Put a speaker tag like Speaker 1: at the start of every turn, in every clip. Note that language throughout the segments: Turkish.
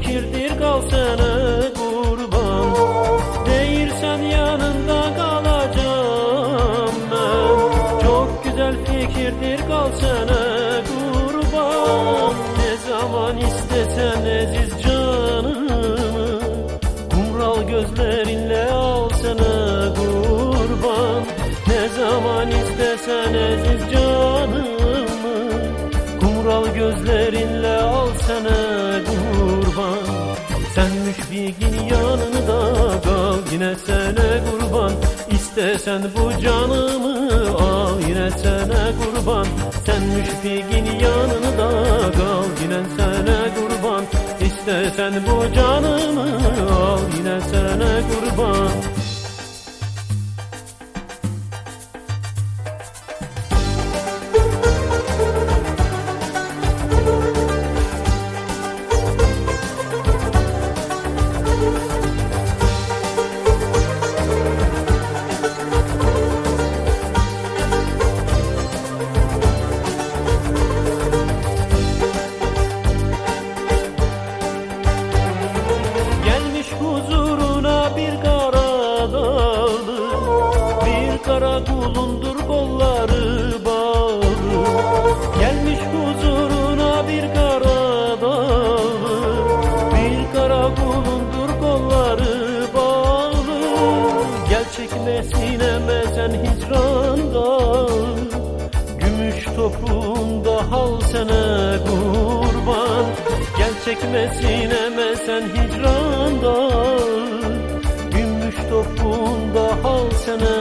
Speaker 1: fikirdir kalsana kurban. Değirsen yanında kalacağım ben. Çok güzel fikirdir kalsana kurban. Ne zaman istesen eziz canımı Kumral gözlerinle alsana kurban. Ne zaman istesen eziz canımı Kumral gözlerinle alsana kurban. Sen müşfikin yanında kal yine sana kurban. İstesen bu canımı al yine sana kurban. Sen müşfikin yanında kal yine sana kurban. İstesen bu canımı al yine sana kurban Kulundur kolları bağlı Gelmiş huzuruna bir kara dağlı Bir kara kulundur kolları bağlı Gel çekme sineme sen hicranda Gümüş topuğunda hal sana kurban. Gel çekme sineme sen hicranda Gümüş topuğunda hal sana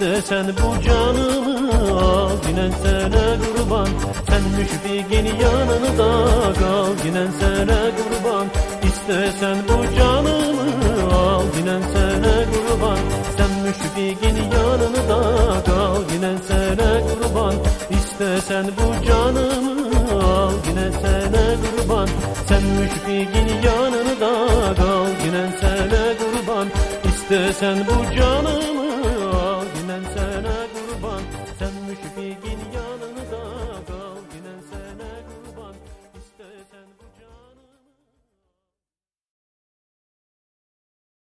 Speaker 1: İstesen bu canımı al. Yine sana kurban Sen müşfikin yanında kal. Yine sana kurban İstesen bu canımı al. Yine sana kurban Sen müşfikin yanında kal. Yine sana kurban İstesen bu canımı al. Yine sana kurban Sen müşfikin yanında kal. Yine sana kurban İstesen bu canımı